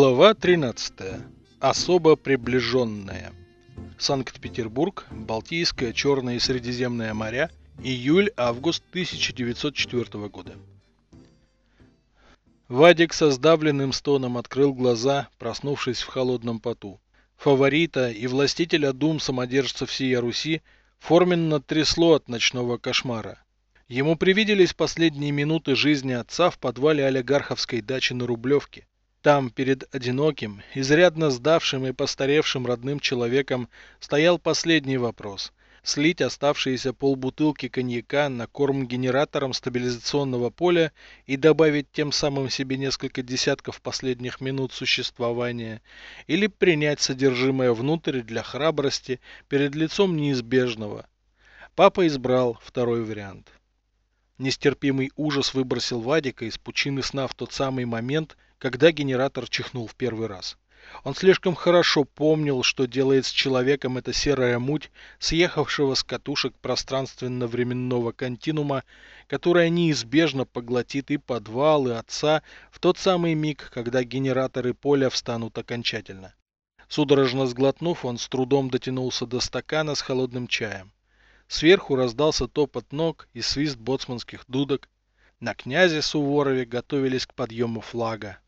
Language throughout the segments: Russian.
Глава 13. Особо приближенная. Санкт-Петербург, Балтийское, Черное и Средиземное моря, июль-август 1904 года. Вадик со сдавленным стоном открыл глаза, проснувшись в холодном поту. Фаворита и властителя дум самодержца всей Руси форменно трясло от ночного кошмара. Ему привиделись последние минуты жизни отца в подвале олигарховской дачи на Рублевке. Там, перед одиноким, изрядно сдавшим и постаревшим родным человеком, стоял последний вопрос. Слить оставшиеся полбутылки коньяка на корм генератором стабилизационного поля и добавить тем самым себе несколько десятков последних минут существования, или принять содержимое внутрь для храбрости перед лицом неизбежного. Папа избрал второй вариант. Нестерпимый ужас выбросил Вадика из пучины сна в тот самый момент, когда генератор чихнул в первый раз. Он слишком хорошо помнил, что делает с человеком эта серая муть, съехавшего с катушек пространственно-временного континуума, которая неизбежно поглотит и подвал, и отца в тот самый миг, когда генераторы поля встанут окончательно. Судорожно сглотнув, он с трудом дотянулся до стакана с холодным чаем. Сверху раздался топот ног и свист боцманских дудок. На князе Суворове готовились к подъему флага.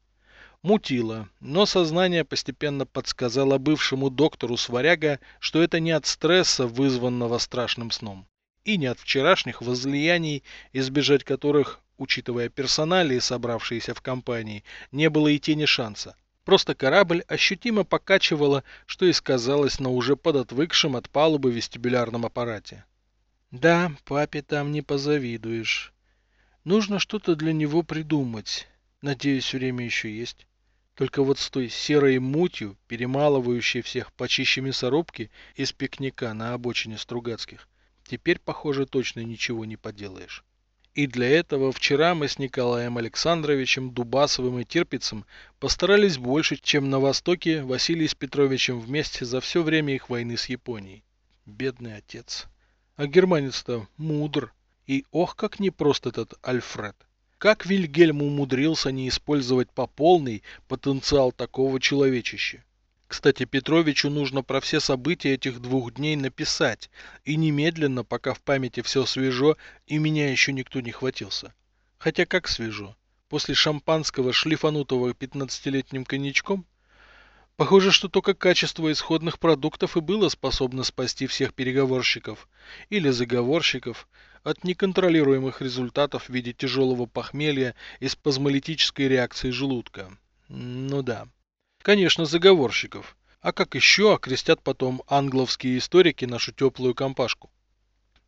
Мутило, но сознание постепенно подсказало бывшему доктору Сваряга, что это не от стресса, вызванного страшным сном, и не от вчерашних возлияний, избежать которых, учитывая персоналии, собравшиеся в компании, не было и тени шанса. Просто корабль ощутимо покачивало, что и сказалось на уже подотвыкшем от палубы вестибулярном аппарате. Да, папе там не позавидуешь. Нужно что-то для него придумать. Надеюсь, время еще есть. Только вот с той серой мутью, перемалывающей всех почище мясорубки из пикника на обочине Стругацких, теперь, похоже, точно ничего не поделаешь. И для этого вчера мы с Николаем Александровичем Дубасовым и Тирпицем постарались больше, чем на Востоке Василий с Петровичем вместе за все время их войны с Японией. Бедный отец. А германец-то мудр. И ох, как непрост этот Альфред. Как Вильгельм умудрился не использовать по полной потенциал такого человечища? Кстати, Петровичу нужно про все события этих двух дней написать, и немедленно, пока в памяти все свежо, и меня еще никто не хватился. Хотя как свежо? После шампанского, шлифанутого 15-летним коньячком? Похоже, что только качество исходных продуктов и было способно спасти всех переговорщиков или заговорщиков, от неконтролируемых результатов в виде тяжелого похмелья и спазмолитической реакции желудка. Ну да. Конечно, заговорщиков. А как еще окрестят потом англовские историки нашу теплую компашку?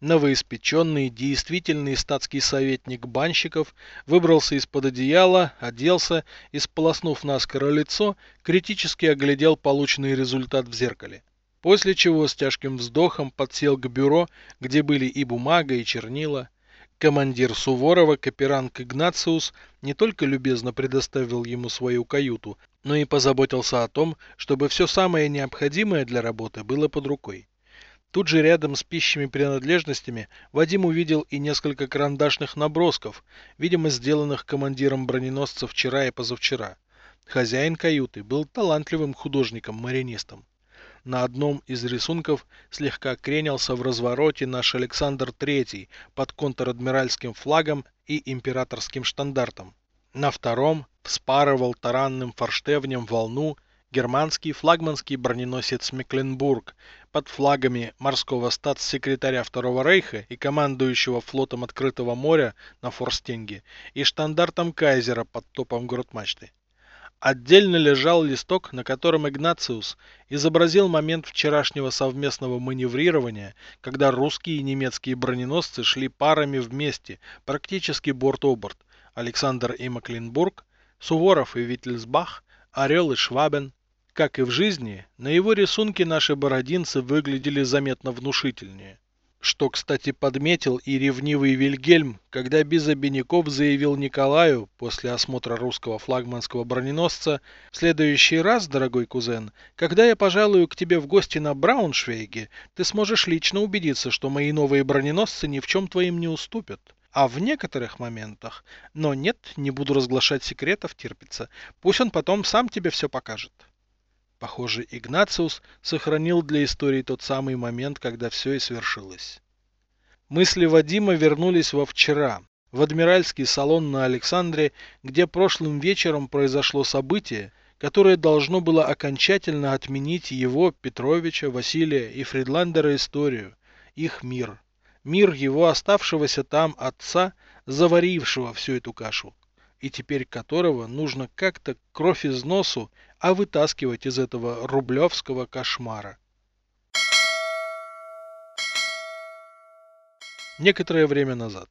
Новоиспеченный, действительный статский советник банщиков выбрался из-под одеяла, оделся и, сполоснув наскоро лицо, критически оглядел полученный результат в зеркале после чего с тяжким вздохом подсел к бюро, где были и бумага, и чернила. Командир Суворова, Каперанг Игнациус, не только любезно предоставил ему свою каюту, но и позаботился о том, чтобы все самое необходимое для работы было под рукой. Тут же рядом с пищими принадлежностями Вадим увидел и несколько карандашных набросков, видимо сделанных командиром броненосца вчера и позавчера. Хозяин каюты был талантливым художником-маринистом. На одном из рисунков слегка кренился в развороте наш Александр III под контр-адмиральским флагом и императорским штандартом. На втором вспарывал таранным форштевнем волну германский флагманский броненосец Мекленбург под флагами морского статс-секретаря Второго Рейха и командующего флотом открытого моря на Форстенге и штандартом Кайзера под топом грот-мачты. Отдельно лежал листок, на котором Игнациус изобразил момент вчерашнего совместного маневрирования, когда русские и немецкие броненосцы шли парами вместе, практически борт-о-борт. Александр и Макленбург, Суворов и Виттельсбах, Орел и Швабен. Как и в жизни, на его рисунке наши бородинцы выглядели заметно внушительнее. Что, кстати, подметил и ревнивый Вильгельм, когда без обиняков заявил Николаю после осмотра русского флагманского броненосца «В следующий раз, дорогой кузен, когда я пожалую к тебе в гости на Брауншвейге, ты сможешь лично убедиться, что мои новые броненосцы ни в чем твоим не уступят. А в некоторых моментах, но нет, не буду разглашать секретов, терпится. Пусть он потом сам тебе все покажет. Похоже, Игнациус сохранил для истории тот самый момент, когда все и свершилось. Мысли Вадима вернулись во вчера, в адмиральский салон на Александре, где прошлым вечером произошло событие, которое должно было окончательно отменить его, Петровича, Василия и Фридландера историю, их мир. Мир его оставшегося там отца, заварившего всю эту кашу и теперь которого нужно как-то кровь из носу, а вытаскивать из этого рублевского кошмара. Некоторое время назад.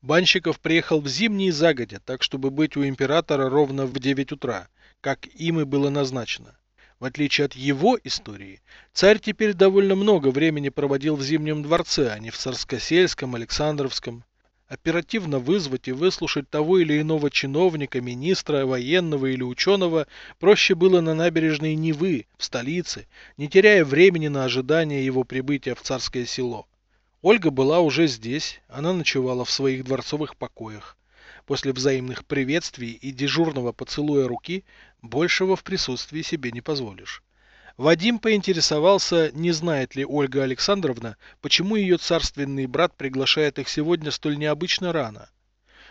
Банщиков приехал в зимний загодя, так чтобы быть у императора ровно в 9 утра, как им и было назначено. В отличие от его истории, царь теперь довольно много времени проводил в Зимнем дворце, а не в Царскосельском, Александровском оперативно вызвать и выслушать того или иного чиновника, министра, военного или ученого проще было на набережной Невы, в столице, не теряя времени на ожидание его прибытия в царское село. Ольга была уже здесь, она ночевала в своих дворцовых покоях. После взаимных приветствий и дежурного поцелуя руки большего в присутствии себе не позволишь. Вадим поинтересовался, не знает ли Ольга Александровна, почему ее царственный брат приглашает их сегодня столь необычно рано.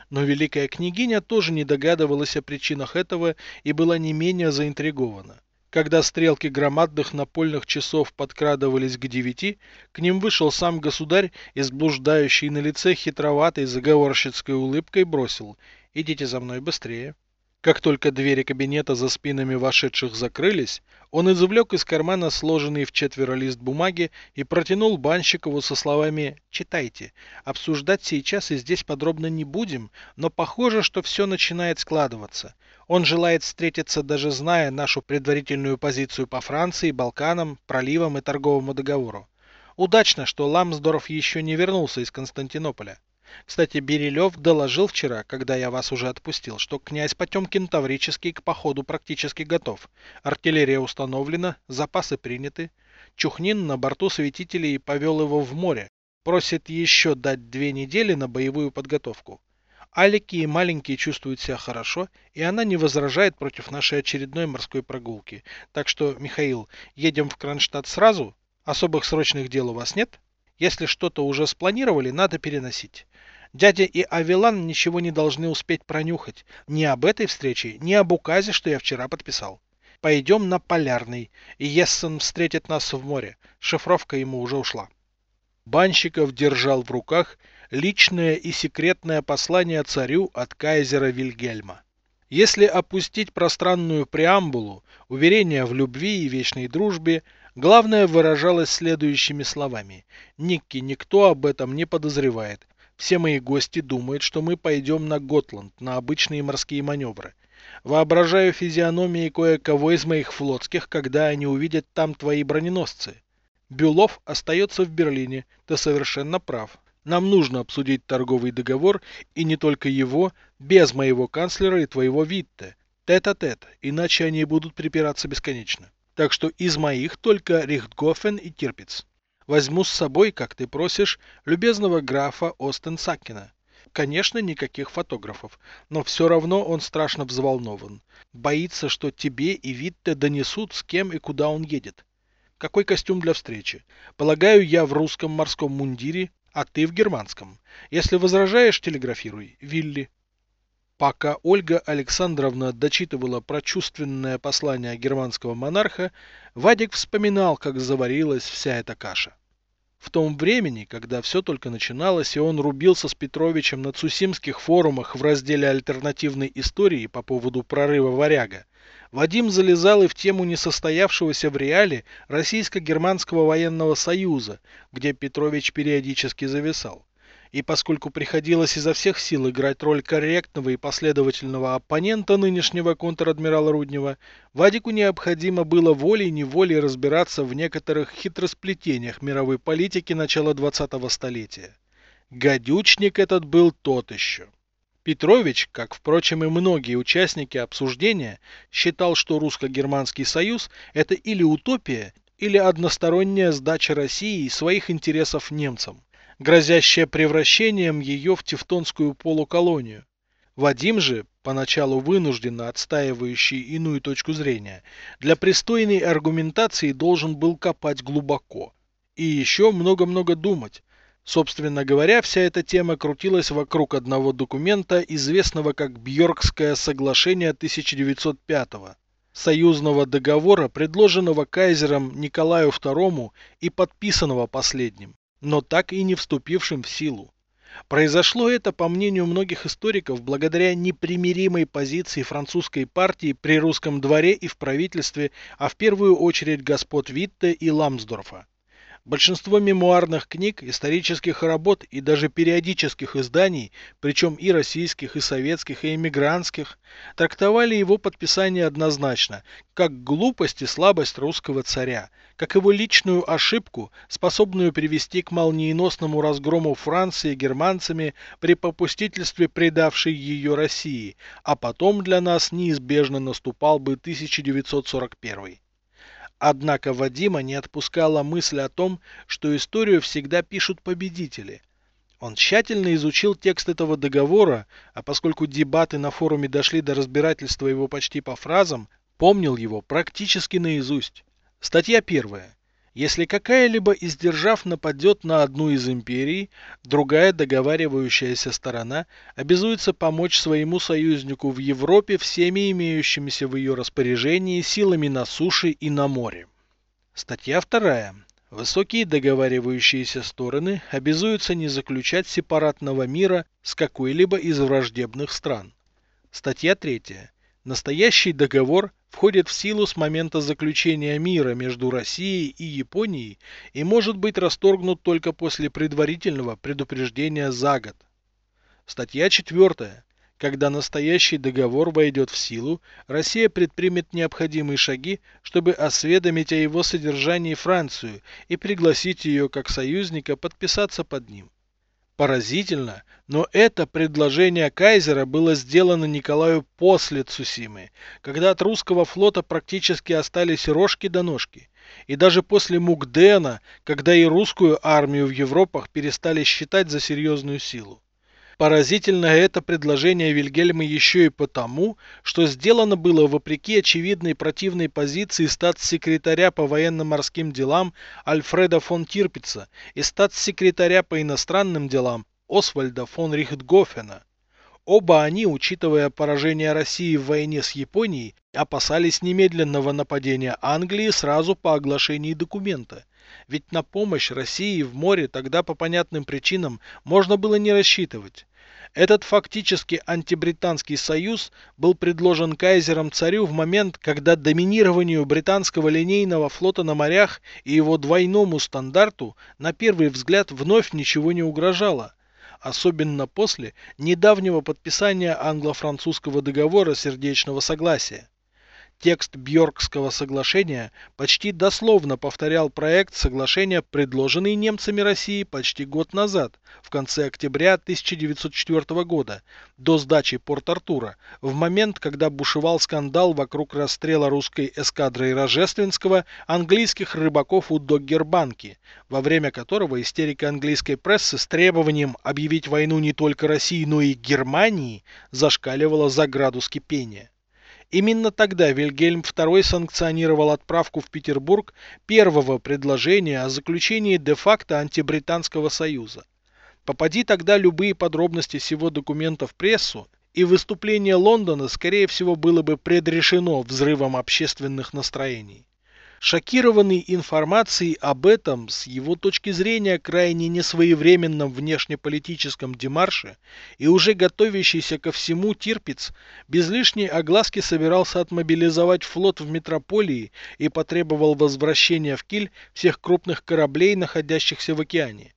Но великая княгиня тоже не догадывалась о причинах этого и была не менее заинтригована. Когда стрелки громадных напольных часов подкрадывались к девяти, к ним вышел сам государь и с блуждающей на лице хитроватой заговорщицкой улыбкой бросил «Идите за мной быстрее». Как только двери кабинета за спинами вошедших закрылись, он извлек из кармана сложенный в четверо лист бумаги и протянул Банщикову со словами «Читайте. Обсуждать сейчас и здесь подробно не будем, но похоже, что все начинает складываться. Он желает встретиться, даже зная нашу предварительную позицию по Франции, Балканам, проливам и торговому договору. Удачно, что Ламсдорф еще не вернулся из Константинополя. Кстати, Берилев доложил вчера, когда я вас уже отпустил, что князь Потемкин Таврический к походу практически готов. Артиллерия установлена, запасы приняты. Чухнин на борту святителей повел его в море. Просит еще дать две недели на боевую подготовку. Алики и маленькие чувствуют себя хорошо, и она не возражает против нашей очередной морской прогулки. Так что, Михаил, едем в Кронштадт сразу? Особых срочных дел у вас нет? Если что-то уже спланировали, надо переносить. Дядя и Авелан ничего не должны успеть пронюхать. Ни об этой встрече, ни об указе, что я вчера подписал. Пойдем на Полярный, и Ессен встретит нас в море. Шифровка ему уже ушла. Банщиков держал в руках личное и секретное послание царю от кайзера Вильгельма. Если опустить пространную преамбулу, уверение в любви и вечной дружбе, главное выражалось следующими словами. Никки никто об этом не подозревает, все мои гости думают, что мы пойдем на Готланд, на обычные морские маневры. Воображаю физиономии кое-кого из моих флотских, когда они увидят там твои броненосцы. Бюлов остается в Берлине, ты совершенно прав. Нам нужно обсудить торговый договор, и не только его, без моего канцлера и твоего Витте. Тет-а-тет, иначе они будут припираться бесконечно. Так что из моих только Рихтгофен и Тирпиц. Возьму с собой, как ты просишь, любезного графа Остенсакина. Конечно, никаких фотографов, но все равно он страшно взволнован. Боится, что тебе и Витте донесут, с кем и куда он едет. Какой костюм для встречи? Полагаю, я в русском морском мундире, а ты в германском. Если возражаешь, телеграфируй. Вилли. Пока Ольга Александровна дочитывала прочувственное послание германского монарха, Вадик вспоминал, как заварилась вся эта каша. В том времени, когда все только начиналось, и он рубился с Петровичем на Цусимских форумах в разделе альтернативной истории по поводу прорыва варяга, Вадим залезал и в тему несостоявшегося в реале Российско-Германского военного союза, где Петрович периодически зависал. И поскольку приходилось изо всех сил играть роль корректного и последовательного оппонента нынешнего контр-адмирала Руднева, Вадику необходимо было волей-неволей разбираться в некоторых хитросплетениях мировой политики начала 20-го столетия. Гадючник этот был тот еще. Петрович, как, впрочем, и многие участники обсуждения, считал, что русско-германский союз – это или утопия, или односторонняя сдача России своих интересов немцам. Грозящая превращением ее в тевтонскую полуколонию. Вадим же, поначалу вынужденно отстаивающий иную точку зрения, для пристойной аргументации должен был копать глубоко. И еще много-много думать. Собственно говоря, вся эта тема крутилась вокруг одного документа, известного как Бьоркское соглашение 1905 года союзного договора, предложенного кайзером Николаю II и подписанного последним, но так и не вступившим в силу. Произошло это, по мнению многих историков, благодаря непримиримой позиции французской партии при русском дворе и в правительстве, а в первую очередь господ Витте и Ламсдорфа. Большинство мемуарных книг, исторических работ и даже периодических изданий, причем и российских, и советских, и эмигрантских, трактовали его подписание однозначно, как глупость и слабость русского царя, как его личную ошибку, способную привести к молниеносному разгрому Франции германцами при попустительстве предавшей ее России, а потом для нас неизбежно наступал бы 1941. Однако Вадима не отпускала мысль о том, что историю всегда пишут победители. Он тщательно изучил текст этого договора, а поскольку дебаты на форуме дошли до разбирательства его почти по фразам, помнил его практически наизусть. Статья первая. Если какая-либо из держав нападет на одну из империй, другая договаривающаяся сторона обязуется помочь своему союзнику в Европе всеми имеющимися в ее распоряжении силами на суше и на море. Статья вторая. Высокие договаривающиеся стороны обязуются не заключать сепаратного мира с какой-либо из враждебных стран. Статья третья. Настоящий договор входит в силу с момента заключения мира между Россией и Японией и может быть расторгнут только после предварительного предупреждения за год. Статья 4. Когда настоящий договор войдет в силу, Россия предпримет необходимые шаги, чтобы осведомить о его содержании Францию и пригласить ее как союзника подписаться под ним. Поразительно, но это предложение Кайзера было сделано Николаю после Цусимы, когда от русского флота практически остались рожки до ножки. И даже после Мукдена, когда и русскую армию в Европах перестали считать за серьезную силу. Поразительно это предложение Вильгельма еще и потому, что сделано было вопреки очевидной противной позиции статс-секретаря по военно-морским делам Альфреда фон Тирпица и статс-секретаря по иностранным делам Освальда фон Рихтгофена. Оба они, учитывая поражение России в войне с Японией, опасались немедленного нападения Англии сразу по оглашении документа. Ведь на помощь России в море тогда по понятным причинам можно было не рассчитывать. Этот фактически антибританский союз был предложен кайзером царю в момент, когда доминированию британского линейного флота на морях и его двойному стандарту на первый взгляд вновь ничего не угрожало особенно после недавнего подписания англо-французского договора сердечного согласия. Текст Бьоркского соглашения почти дословно повторял проект соглашения, предложенный немцами России почти год назад, в конце октября 1904 года, до сдачи Порт-Артура, в момент, когда бушевал скандал вокруг расстрела русской эскадрой Рожественского английских рыбаков у Доггербанки, во время которого истерика английской прессы с требованием объявить войну не только России, но и Германии зашкаливала за градус кипения. Именно тогда Вильгельм II санкционировал отправку в Петербург первого предложения о заключении де-факто антибританского союза. Попади тогда любые подробности всего документа в прессу, и выступление Лондона, скорее всего, было бы предрешено взрывом общественных настроений. Шокированный информацией об этом, с его точки зрения крайне несвоевременном внешнеполитическом демарше и уже готовящийся ко всему Тирпиц, без лишней огласки собирался отмобилизовать флот в метрополии и потребовал возвращения в Киль всех крупных кораблей, находящихся в океане.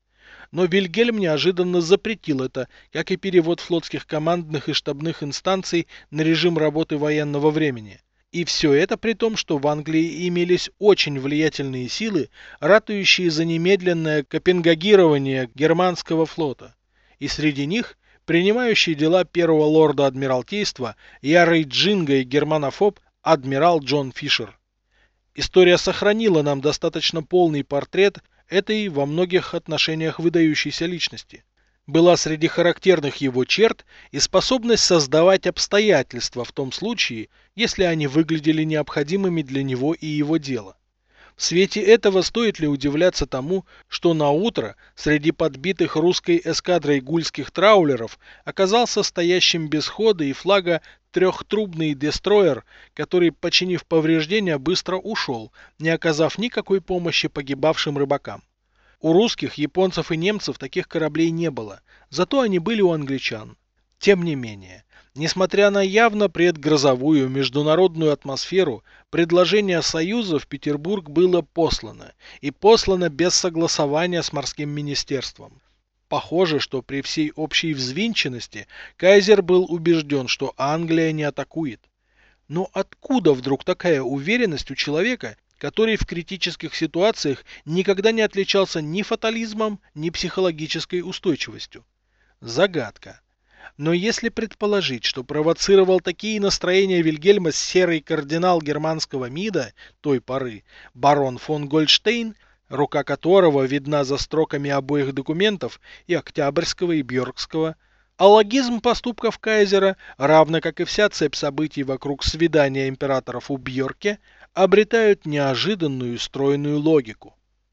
Но Вильгельм неожиданно запретил это, как и перевод флотских командных и штабных инстанций на режим работы военного времени. И все это при том, что в Англии имелись очень влиятельные силы, ратующие за немедленное копенгагирование германского флота. И среди них принимающий дела первого лорда Адмиралтейства, ярый джинга и германофоб адмирал Джон Фишер. История сохранила нам достаточно полный портрет этой во многих отношениях выдающейся личности. Была среди характерных его черт и способность создавать обстоятельства в том случае, если они выглядели необходимыми для него и его дела. В свете этого стоит ли удивляться тому, что на утро среди подбитых русской эскадрой гульских траулеров оказался стоящим без хода и флага трехтрубный дестроер, который, починив повреждения, быстро ушел, не оказав никакой помощи погибавшим рыбакам. У русских, японцев и немцев таких кораблей не было, зато они были у англичан. Тем не менее, Несмотря на явно предгрозовую международную атмосферу, предложение Союза в Петербург было послано, и послано без согласования с морским министерством. Похоже, что при всей общей взвинченности Кайзер был убежден, что Англия не атакует. Но откуда вдруг такая уверенность у человека, который в критических ситуациях никогда не отличался ни фатализмом, ни психологической устойчивостью? Загадка. Но если предположить, что провоцировал такие настроения Вильгельма серый кардинал германского МИДа той поры, барон фон Гольдштейн, рука которого видна за строками обоих документов, и Октябрьского, и Бьоркского, а логизм поступков Кайзера, равно как и вся цепь событий вокруг свидания императоров у Бьорке, обретают неожиданную стройную логику.